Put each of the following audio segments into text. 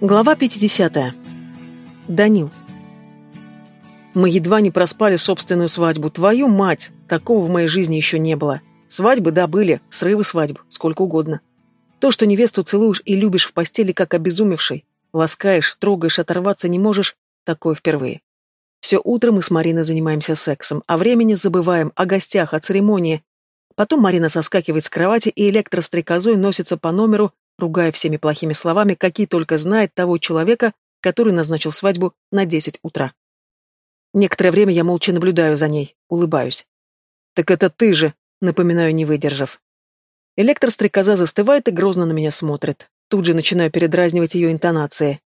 Глава 50. Данил. Мы едва не проспали собственную свадьбу. Твою мать! Такого в моей жизни еще не было. Свадьбы, да, были, срывы свадьб, сколько угодно. То, что невесту целуешь и любишь в постели, как обезумевший, ласкаешь, трогаешь, оторваться не можешь, такое впервые. Все утро мы с Мариной занимаемся сексом, а времени забываем, о гостях, о церемонии. Потом Марина соскакивает с кровати и электрострекозой носится по номеру, ругая всеми плохими словами, какие только знает того человека, который назначил свадьбу на десять утра. Некоторое время я молча наблюдаю за ней, улыбаюсь. «Так это ты же!» — напоминаю, не выдержав. Электрострекоза застывает и грозно на меня смотрит. Тут же начинаю передразнивать ее интонации.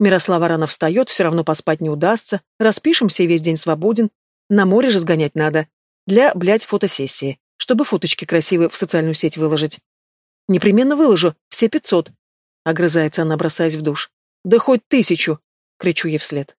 Мирослава рано встает, все равно поспать не удастся, распишемся и весь день свободен. На море же сгонять надо. Для, блядь, фотосессии. Чтобы фоточки красивые в социальную сеть выложить. Непременно выложу, все пятьсот. Огрызается она, бросаясь в душ. Да хоть тысячу! Кричу ей вслед.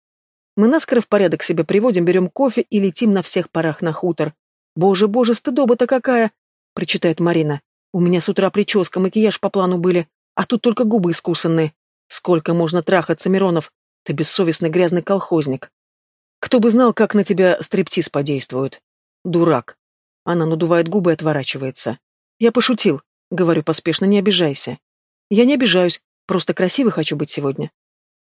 Мы наскоро в порядок себя приводим, берем кофе и летим на всех парах на хутор. Боже, боже, стыдоба-то какая! Прочитает Марина. У меня с утра прическа, макияж по плану были, а тут только губы искусанные. Сколько можно трахаться, Миронов? Ты бессовестный грязный колхозник. Кто бы знал, как на тебя стриптиз подействует. Дурак. Она надувает губы и отворачивается. Я пошутил. Говорю поспешно, не обижайся. Я не обижаюсь, просто красивой хочу быть сегодня.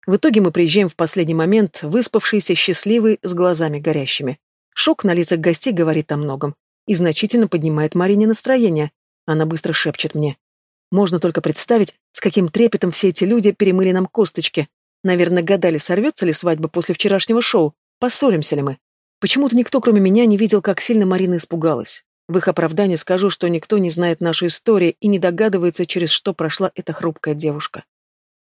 В итоге мы приезжаем в последний момент, выспавшиеся, счастливые, с глазами горящими. Шок на лицах гостей говорит о многом и значительно поднимает Марине настроение. Она быстро шепчет мне. Можно только представить, с каким трепетом все эти люди перемыли нам косточки. Наверное, гадали, сорвется ли свадьба после вчерашнего шоу, поссоримся ли мы. Почему-то никто, кроме меня, не видел, как сильно Марина испугалась. В их оправдании скажу, что никто не знает нашей истории и не догадывается, через что прошла эта хрупкая девушка.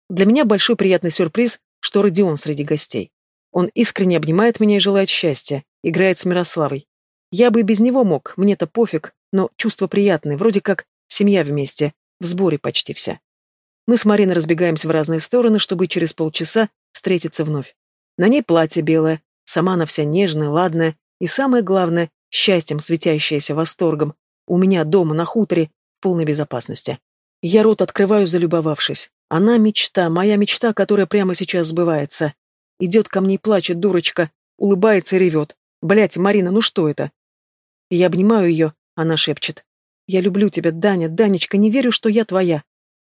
Для меня большой приятный сюрприз, что Родион среди гостей. Он искренне обнимает меня и желает счастья, играет с Мирославой. Я бы и без него мог, мне-то пофиг, но чувство приятное, вроде как семья вместе, в сборе почти вся. Мы с Мариной разбегаемся в разные стороны, чтобы через полчаса встретиться вновь. На ней платье белое, сама она вся нежная, ладная, и самое главное, счастьем светящаяся восторгом, у меня дома на хуторе, в полной безопасности. Я рот открываю, залюбовавшись. Она мечта, моя мечта, которая прямо сейчас сбывается. Идет ко мне и плачет, дурочка, улыбается и ревет. Блять, Марина, ну что это? Я обнимаю ее, она шепчет. Я люблю тебя, Даня, Данечка, не верю, что я твоя.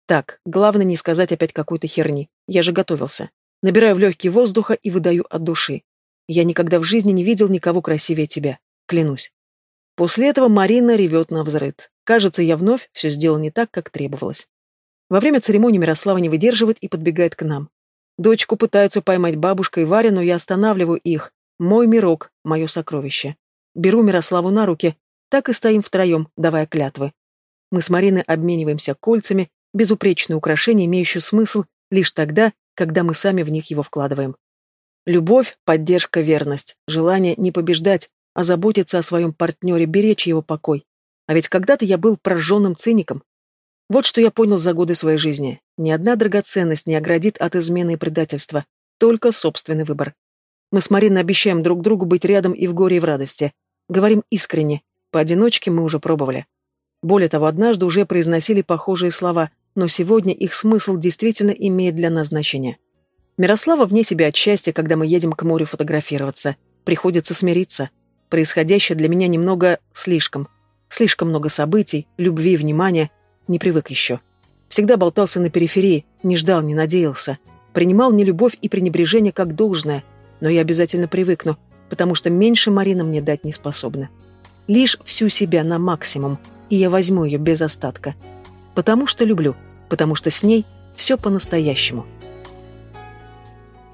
Так, главное не сказать опять какой-то херни. Я же готовился. Набираю в легкие воздуха и выдаю от души. Я никогда в жизни не видел никого красивее тебя клянусь. После этого Марина ревет на взрыд. Кажется, я вновь все сделал не так, как требовалось. Во время церемонии Мирослава не выдерживает и подбегает к нам. Дочку пытаются поймать бабушка и Варя, но я останавливаю их. Мой мирок, мое сокровище. Беру Мирославу на руки, так и стоим втроем, давая клятвы. Мы с Мариной обмениваемся кольцами, безупречное украшение, имеющее смысл лишь тогда, когда мы сами в них его вкладываем. Любовь, поддержка, верность, желание не побеждать, заботиться о своем партнере, беречь его покой. А ведь когда-то я был прожженным циником. Вот что я понял за годы своей жизни. Ни одна драгоценность не оградит от измены и предательства, только собственный выбор. Мы с Мариной обещаем друг другу быть рядом и в горе, и в радости. Говорим искренне. Поодиночке мы уже пробовали. Более того, однажды уже произносили похожие слова, но сегодня их смысл действительно имеет для нас значение. Мирослава вне себя от счастья, когда мы едем к морю фотографироваться. Приходится смириться. Происходящее для меня немного слишком. Слишком много событий, любви, внимания. Не привык еще. Всегда болтался на периферии, не ждал, не надеялся. Принимал нелюбовь и пренебрежение как должное. Но я обязательно привыкну, потому что меньше Марина мне дать не способна. Лишь всю себя на максимум, и я возьму ее без остатка. Потому что люблю, потому что с ней все по-настоящему.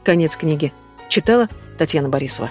Конец книги. Читала Татьяна Борисова.